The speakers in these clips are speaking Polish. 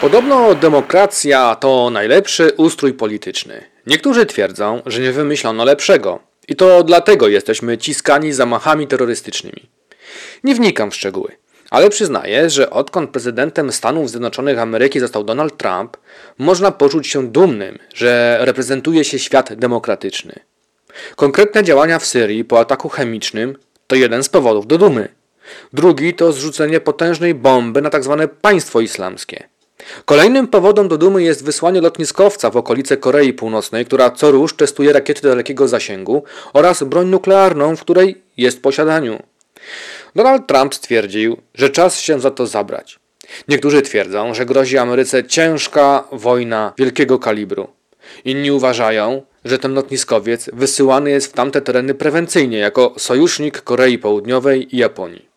Podobno demokracja to najlepszy ustrój polityczny. Niektórzy twierdzą, że nie wymyślono lepszego. I to dlatego jesteśmy ciskani zamachami terrorystycznymi. Nie wnikam w szczegóły, ale przyznaję, że odkąd prezydentem Stanów Zjednoczonych Ameryki został Donald Trump, można poczuć się dumnym, że reprezentuje się świat demokratyczny. Konkretne działania w Syrii po ataku chemicznym to jeden z powodów do dumy. Drugi to zrzucenie potężnej bomby na tzw. Tak państwo islamskie. Kolejnym powodem do dumy jest wysłanie lotniskowca w okolice Korei Północnej, która co rusz testuje rakiety dalekiego zasięgu oraz broń nuklearną, w której jest w posiadaniu. Donald Trump stwierdził, że czas się za to zabrać. Niektórzy twierdzą, że grozi Ameryce ciężka wojna wielkiego kalibru. Inni uważają, że ten lotniskowiec wysyłany jest w tamte tereny prewencyjnie jako sojusznik Korei Południowej i Japonii.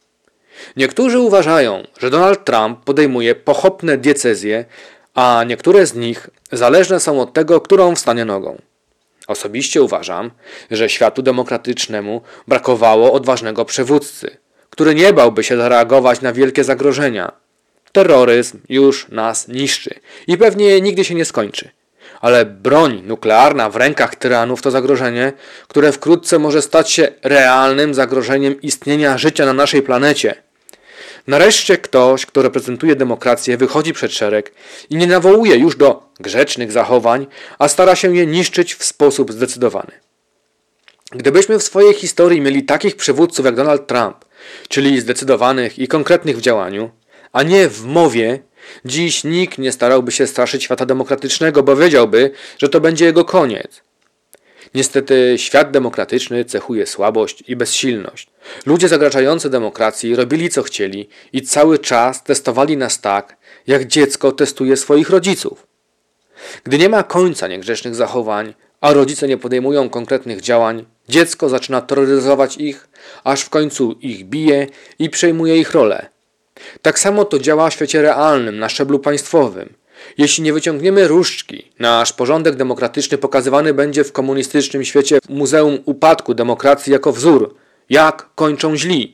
Niektórzy uważają, że Donald Trump podejmuje pochopne decyzje, a niektóre z nich zależne są od tego, którą wstanie nogą. Osobiście uważam, że światu demokratycznemu brakowało odważnego przywódcy, który nie bałby się zareagować na wielkie zagrożenia. Terroryzm już nas niszczy i pewnie nigdy się nie skończy. Ale broń nuklearna w rękach tyranów to zagrożenie, które wkrótce może stać się realnym zagrożeniem istnienia życia na naszej planecie. Nareszcie ktoś, kto reprezentuje demokrację, wychodzi przed szereg i nie nawołuje już do grzecznych zachowań, a stara się je niszczyć w sposób zdecydowany. Gdybyśmy w swojej historii mieli takich przywódców jak Donald Trump, czyli zdecydowanych i konkretnych w działaniu, a nie w mowie, dziś nikt nie starałby się straszyć świata demokratycznego, bo wiedziałby, że to będzie jego koniec. Niestety świat demokratyczny cechuje słabość i bezsilność. Ludzie zagrażający demokracji robili co chcieli i cały czas testowali nas tak, jak dziecko testuje swoich rodziców. Gdy nie ma końca niegrzecznych zachowań, a rodzice nie podejmują konkretnych działań, dziecko zaczyna terroryzować ich, aż w końcu ich bije i przejmuje ich rolę. Tak samo to działa w świecie realnym, na szczeblu państwowym. Jeśli nie wyciągniemy różdżki, nasz porządek demokratyczny pokazywany będzie w komunistycznym świecie Muzeum Upadku Demokracji jako wzór, jak kończą źli.